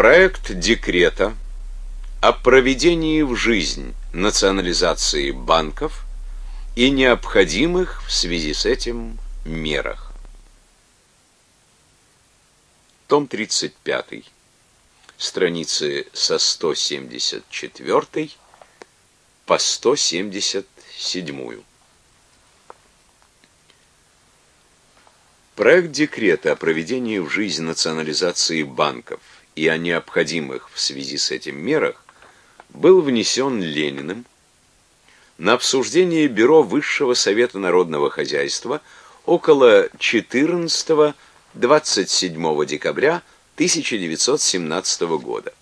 Проект декрета о проведении в жизнь национализации банков и необходимых в связи с этим мерах. Том 35. Страницы со 174 по 177. Проект декрета о проведении в жизнь национализации банков и о необходимых в связи с этим мерах был внесен Лениным на обсуждение Бюро Высшего Совета Народного Хозяйства около 14-27 декабря 1917 года.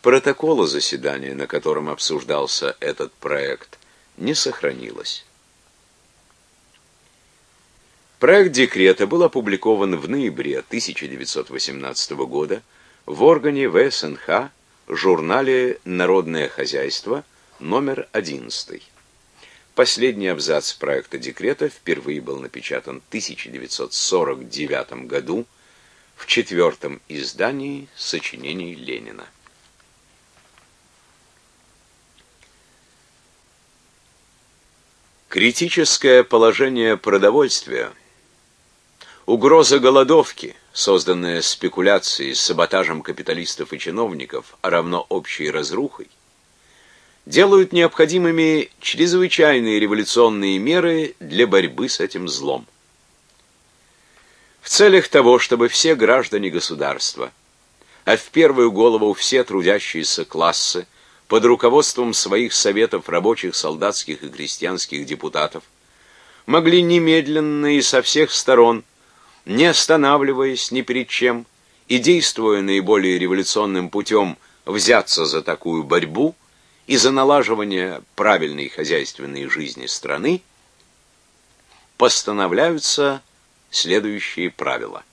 Протокола заседания, на котором обсуждался этот проект, не сохранилось. Проект декрета был опубликован в ноябре 1918 года в органе ВСНХ журнале Народное хозяйство номер 11. Последний абзац проекта декрета впервые был напечатан в 1949 году в четвертом издании сочинений Ленина. Критическое положение продовольствия, угроза голодовки, созданная спекуляцией, саботажем капиталистов и чиновников, а равно общей разрухой, делают необходимыми чрезвычайные революционные меры для борьбы с этим злом. В целях того, чтобы все граждане государства, а в первую голову все трудящиеся классы, под руководством своих советов рабочих, солдатских и крестьянских депутатов, могли немедленно и со всех сторон, не останавливаясь ни перед чем и действуя наиболее революционным путем, взяться за такую борьбу и за налаживание правильной хозяйственной жизни страны, постановляются следующие правила.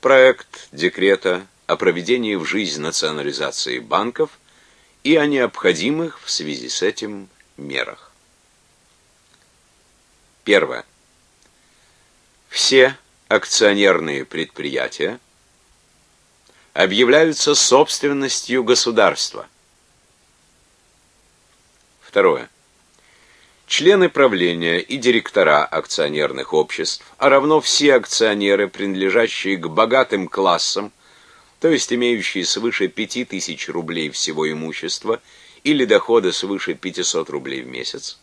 Проект декрета о проведении в жизнь национализации банков и о необходимых в связи с этим мерах. Первое. Все акционерные предприятия объявляются собственностью государства. Второе. Члены правления и директора акционерных обществ, а равно все акционеры, принадлежащие к богатым классам, то есть имеющие свыше 5000 рублей всего имущества или дохода свыше 500 рублей в месяц,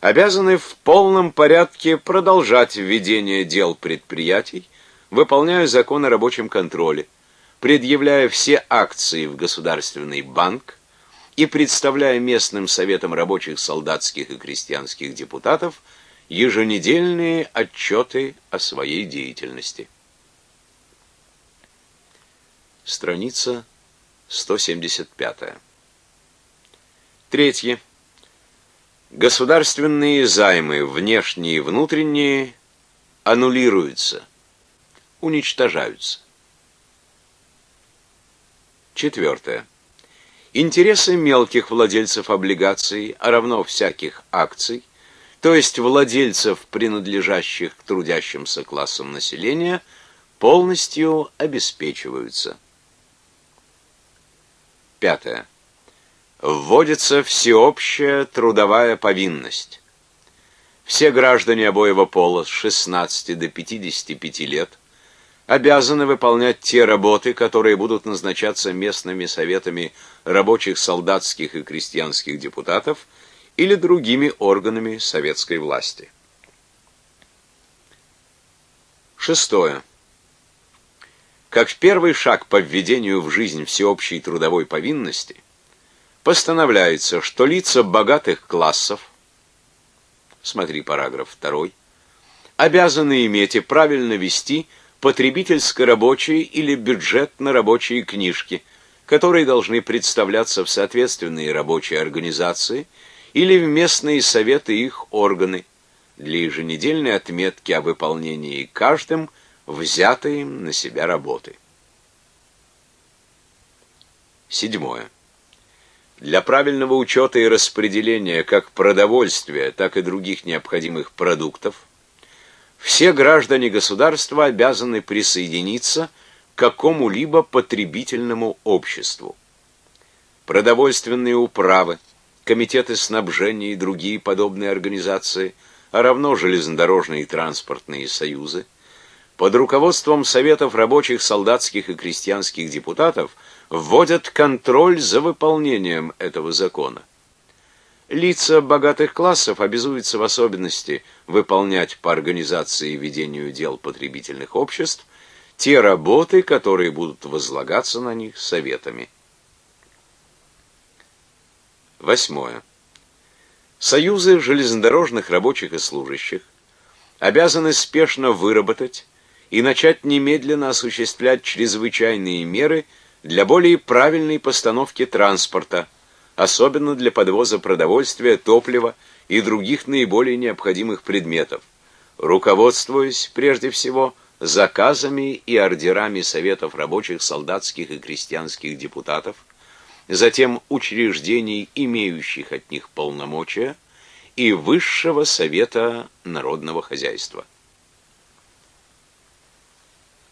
обязаны в полном порядке продолжать ведение дел предприятий, выполняя закон о рабочем контроле, предъявляя все акции в Государственный банк, и представляя местным советам рабочих, солдатских и крестьянских депутатов еженедельные отчеты о своей деятельности. Страница 175. Третье. Государственные займы, внешние и внутренние, аннулируются, уничтожаются. Четвертое. Интересы мелких владельцев облигаций, а равно всяких акций, то есть владельцев, принадлежащих к трудящимся классам населения, полностью обеспечиваются. Пятое. Вводится всеобщая трудовая повинность. Все граждане обоего пола с 16 до 55 лет обязаны выполнять те работы, которые будут назначаться местными советами рабочих, солдатских и крестьянских депутатов или другими органами советской власти. Шестое. Как первый шаг по введению в жизнь всеобщей трудовой повинности постановляется, что лица богатых классов, смотри параграф 2, обязаны иметь и правильно вести потребительско-рабочие или бюджетно-рабочие книжки, которые должны представляться в соответственные рабочие организации или в местные советы их органы для еженедельной отметки о выполнении каждым взятой им на себя работы. Седьмое. Для правильного учета и распределения как продовольствия, так и других необходимых продуктов все граждане государства обязаны присоединиться какому-либо потребительному обществу. Продовольственные управы, комитеты снабжения и другие подобные организации, а равно железнодорожные и транспортные союзы, под руководством Советов рабочих, солдатских и крестьянских депутатов вводят контроль за выполнением этого закона. Лица богатых классов обязуются в особенности выполнять по организации и ведению дел потребительных обществ те работы, которые будут возлагаться на них советами. Восьмое. Союзы железнодорожных рабочих и служащих обязаны спешно выработать и начать немедленно осуществлять чрезвычайные меры для более правильной постановки транспорта, особенно для подвоза продовольствия, топлива и других наиболее необходимых предметов, руководствуясь прежде всего заказами и ордерами советов рабочих, солдатских и крестьянских депутатов, затем учреждений, имеющих от них полномочия, и Высшего совета народного хозяйства.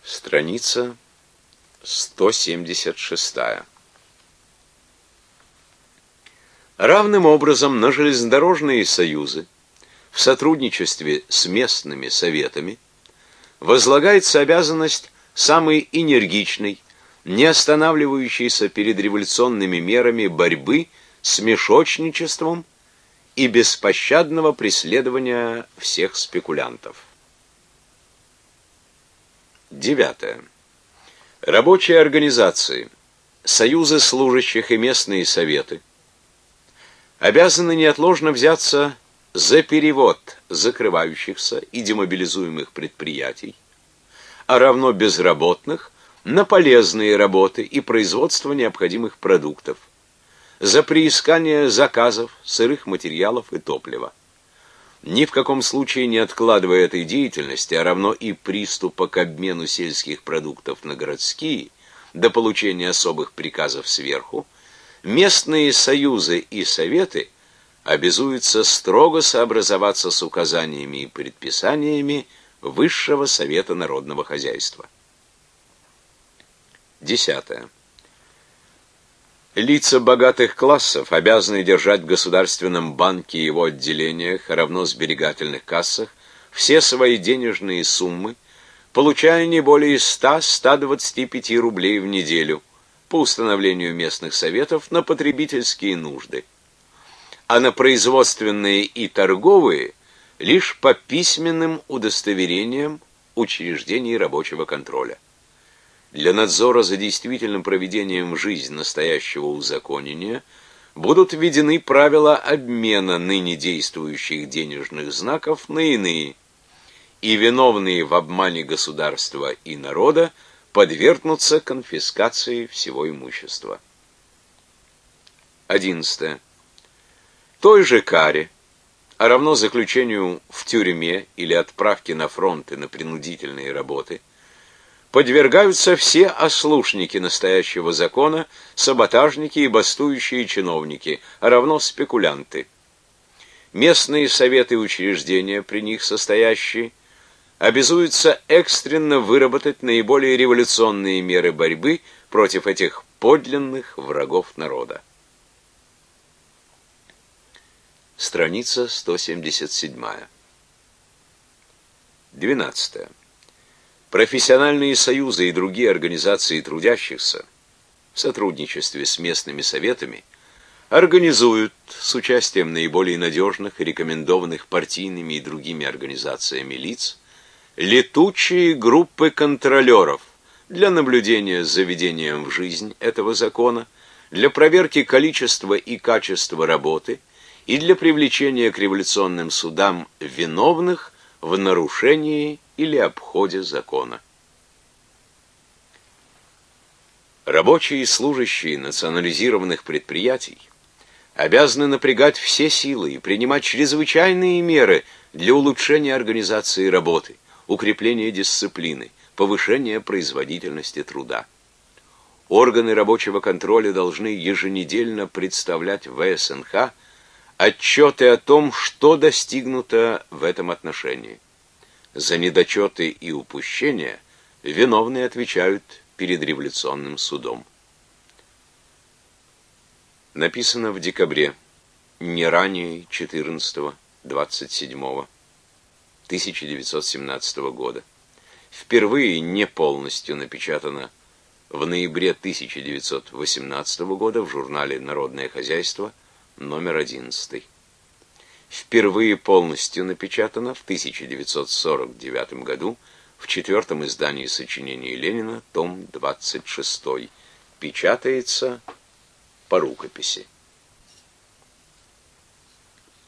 Страница 176. Равным образом на железнодорожные союзы в сотрудничестве с местными советами возлагается обязанность самой энергичной, не останавливающейся перед революционными мерами борьбы с мешочничеством и беспощадного преследования всех спекулянтов. Девятое. Рабочие организации, союзы служащих и местные советы обязаны неотложно взяться за перевод закрывающихся и демобилизуемых предприятий, а равно безработных на полезные работы и производство необходимых продуктов, за приискание заказов, сырых материалов и топлива. Ни в каком случае не откладывая этой деятельности, а равно и приступа к обмену сельских продуктов на городские, до получения особых приказов сверху, местные союзы и советы обязуются строго сообразоваться с указаниями и предписаниями Высшего совета народного хозяйства. Десятое. Лица богатых классов обязаны держать в государственном банке и его отделениях, равно сберегательных кассах, все свои денежные суммы, получая не более 100-125 рублей в неделю по установлению местных советов на потребительские нужды, а на производственные и торговые лишь по письменным удостоверениям учреждений рабочего контроля. Для надзора за действительным проведением в жизнь настоящего узаконения будут введены правила обмена ныне действующих денежных знаков на иные, и виновные в обмане государства и народа подвергнутся конфискации всего имущества. 11. Той же каре, а равно заключению в тюрьме или отправке на фронты на принудительные работы, подвергаются все ослушники настоящего закона, саботажники и бастующие чиновники, а равно спекулянты. Местные советы и учреждения, при них состоящие, обязуются экстренно выработать наиболее революционные меры борьбы против этих подлинных врагов народа. Страница 177. 12. Профессиональные союзы и другие организации трудящихся в сотрудничестве с местными советами организуют с участием наиболее надежных и рекомендованных партийными и другими организациями лиц летучие группы контролеров для наблюдения за введением в жизнь этого закона, для проверки количества и качества работы и для привлечения к революционным судам виновных в нарушении или обходе закона. Рабочие и служащие национализированных предприятий обязаны напрягать все силы и принимать чрезвычайные меры для улучшения организации работы, укрепления дисциплины, повышения производительности труда. Органы рабочего контроля должны еженедельно представлять в СНХ отчеты о том, что достигнуто в этом отношении. За недочеты и упущения виновные отвечают перед революционным судом. Написано в декабре, не ранее 14-27 1917 года. Впервые не полностью напечатано в ноябре 1918 года в журнале «Народное хозяйство» номер 11. Впервые полностью напечатано в 1949 году в четвертом издании сочинений Ленина, том 26. Печатается по рукописи.